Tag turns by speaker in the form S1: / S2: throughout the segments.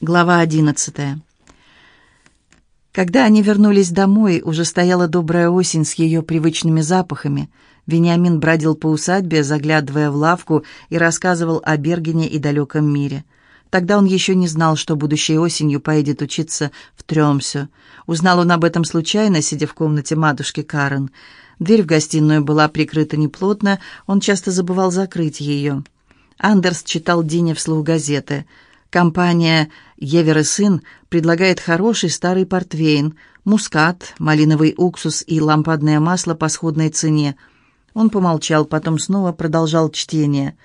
S1: Глава одиннадцатая. Когда они вернулись домой, уже стояла добрая осень с ее привычными запахами. Вениамин бродил по усадьбе, заглядывая в лавку и рассказывал о Бергене и далеком мире. Тогда он еще не знал, что будущей осенью поедет учиться в Тремсё. Узнал он об этом случайно, сидя в комнате матушки Карен. Дверь в гостиную была прикрыта неплотно, он часто забывал закрыть ее. Андерс читал Дине вслух газеты – Компания «Евер и сын» предлагает хороший старый портвейн, мускат, малиновый уксус и лампадное масло по сходной цене. Он помолчал, потом снова продолжал чтение.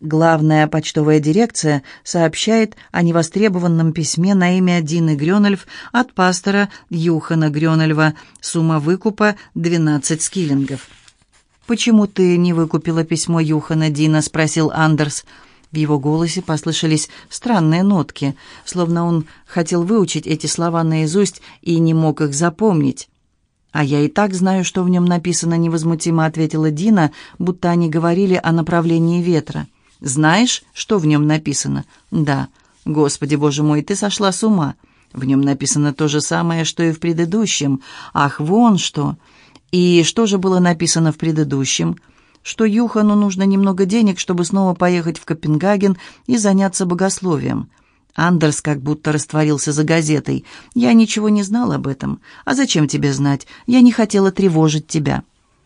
S1: Главная почтовая дирекция сообщает о невостребованном письме на имя Дины Грёнольф от пастора Юхана Грёнольва. Сумма выкупа — 12 скиллингов. «Почему ты не выкупила письмо Юхана, Дина?» — спросил Андерс. «Андерс». В его голосе послышались странные нотки, словно он хотел выучить эти слова наизусть и не мог их запомнить. «А я и так знаю, что в нем написано невозмутимо», — ответила Дина, будто они говорили о направлении ветра. «Знаешь, что в нем написано?» «Да». «Господи, боже мой, ты сошла с ума!» «В нем написано то же самое, что и в предыдущем. Ах, вон что!» «И что же было написано в предыдущем?» Что Юхану нужно немного денег, чтобы снова поехать в Копенгаген и заняться богословием. Андерс как будто растворился за газетой. «Я ничего не знал об этом. А зачем тебе знать? Я не хотела тревожить тебя».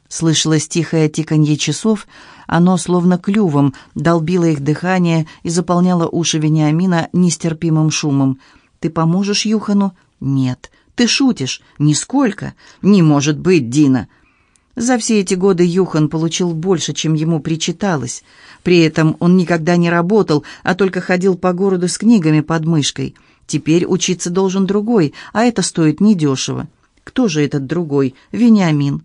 S1: Слышалось тихое тиканье часов, оно словно клювом долбило их дыхание и заполняло уши Вениамина нестерпимым шумом. «Ты поможешь Юхану?» «Нет». «Ты шутишь?» «Нисколько». «Не может быть, Дина». За все эти годы Юхан получил больше, чем ему причиталось. При этом он никогда не работал, а только ходил по городу с книгами под мышкой. Теперь учиться должен другой, а это стоит недешево. Кто же этот другой? Вениамин.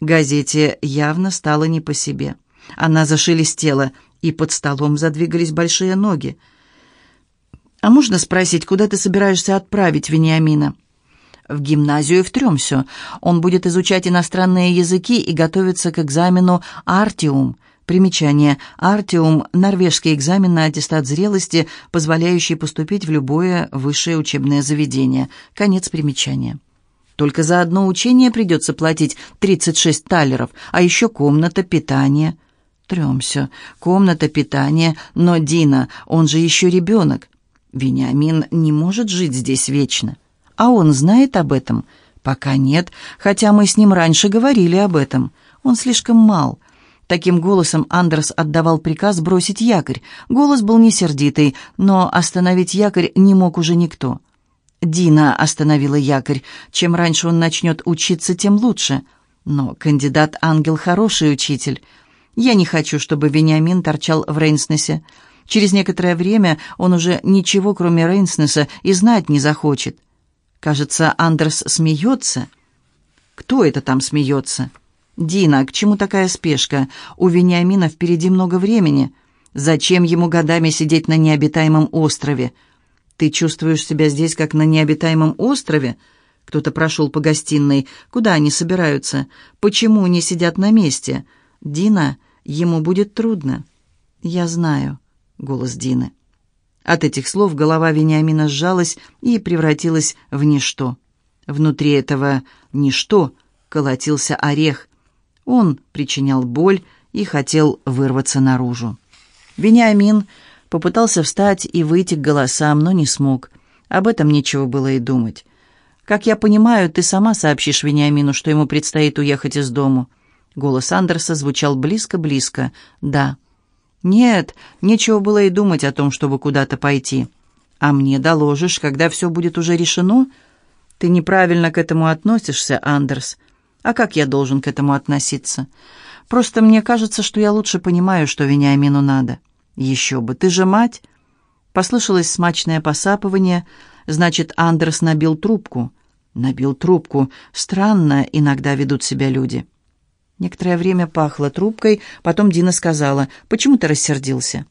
S1: Газете явно стало не по себе. Она зашелестела, и под столом задвигались большие ноги. «А можно спросить, куда ты собираешься отправить Вениамина?» В гимназию в Трёмсё. Он будет изучать иностранные языки и готовиться к экзамену «Артиум». Примечание. «Артиум» — норвежский экзамен на аттестат зрелости, позволяющий поступить в любое высшее учебное заведение. Конец примечания. Только за одно учение придется платить 36 талеров, а еще комната, питание. Трёмсё. Комната, питание. Но Дина, он же еще ребенок. Вениамин не может жить здесь вечно. А он знает об этом? Пока нет, хотя мы с ним раньше говорили об этом. Он слишком мал. Таким голосом Андерс отдавал приказ бросить якорь. Голос был не сердитый, но остановить якорь не мог уже никто. Дина остановила якорь. Чем раньше он начнет учиться, тем лучше. Но кандидат-ангел хороший учитель. Я не хочу, чтобы Вениамин торчал в Рейнснесе. Через некоторое время он уже ничего, кроме Рейнснеса, и знать не захочет. Кажется, Андерс смеется. Кто это там смеется? Дина, к чему такая спешка? У Вениамина впереди много времени. Зачем ему годами сидеть на необитаемом острове? Ты чувствуешь себя здесь, как на необитаемом острове? Кто-то прошел по гостиной. Куда они собираются? Почему не сидят на месте? Дина, ему будет трудно. Я знаю. Голос Дины. От этих слов голова Вениамина сжалась и превратилась в ничто. Внутри этого «ничто» колотился орех. Он причинял боль и хотел вырваться наружу. Вениамин попытался встать и выйти к голосам, но не смог. Об этом нечего было и думать. «Как я понимаю, ты сама сообщишь Вениамину, что ему предстоит уехать из дому». Голос Андерса звучал близко-близко. «Да». Нет, нечего было и думать о том, чтобы куда-то пойти. А мне доложишь, когда все будет уже решено? Ты неправильно к этому относишься, Андерс. А как я должен к этому относиться? Просто мне кажется, что я лучше понимаю, что Вениамину надо. Еще бы, ты же мать. Послышалось смачное посапывание. Значит, Андерс набил трубку. Набил трубку. Странно иногда ведут себя люди. Некоторое время пахло трубкой, потом Дина сказала, «Почему ты рассердился?»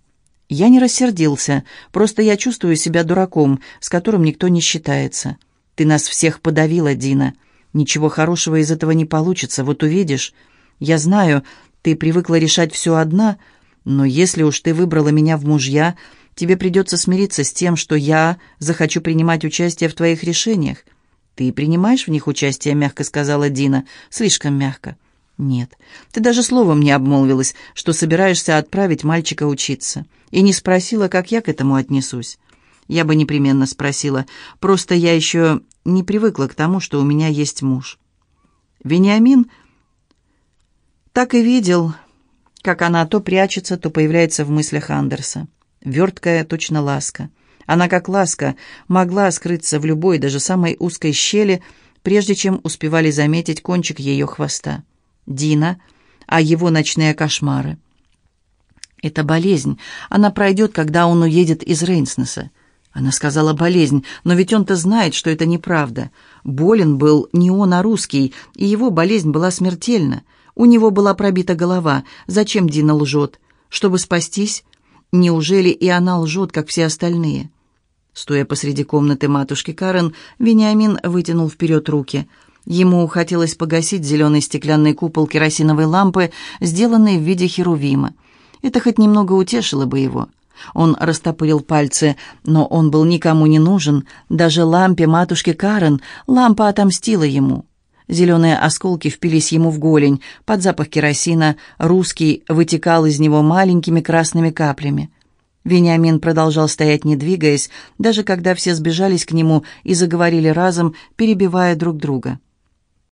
S1: «Я не рассердился, просто я чувствую себя дураком, с которым никто не считается. Ты нас всех подавила, Дина. Ничего хорошего из этого не получится, вот увидишь. Я знаю, ты привыкла решать все одна, но если уж ты выбрала меня в мужья, Тебе придется смириться с тем, что я захочу принимать участие в твоих решениях. Ты принимаешь в них участие, мягко сказала Дина, слишком мягко. Нет, ты даже словом не обмолвилась, что собираешься отправить мальчика учиться, и не спросила, как я к этому отнесусь. Я бы непременно спросила, просто я еще не привыкла к тому, что у меня есть муж. Вениамин так и видел, как она то прячется, то появляется в мыслях Андерса. Верткая, точно ласка. Она, как ласка, могла скрыться в любой, даже самой узкой щели, прежде чем успевали заметить кончик ее хвоста. Дина, а его ночные кошмары. Это болезнь. Она пройдет, когда он уедет из Рейнснеса. Она сказала «болезнь», но ведь он-то знает, что это неправда. Болен был не он, а русский, и его болезнь была смертельна. У него была пробита голова. Зачем Дина лжет? Чтобы спастись? Неужели и она лжет, как все остальные? Стоя посреди комнаты матушки Карен, Вениамин вытянул вперед руки. Ему хотелось погасить зеленый стеклянный купол керосиновой лампы, сделанный в виде херувима. Это хоть немного утешило бы его. Он растопырил пальцы, но он был никому не нужен. Даже лампе матушки Карен лампа отомстила ему. Зеленые осколки впились ему в голень. Под запах керосина русский вытекал из него маленькими красными каплями. Вениамин продолжал стоять, не двигаясь, даже когда все сбежались к нему и заговорили разом, перебивая друг друга.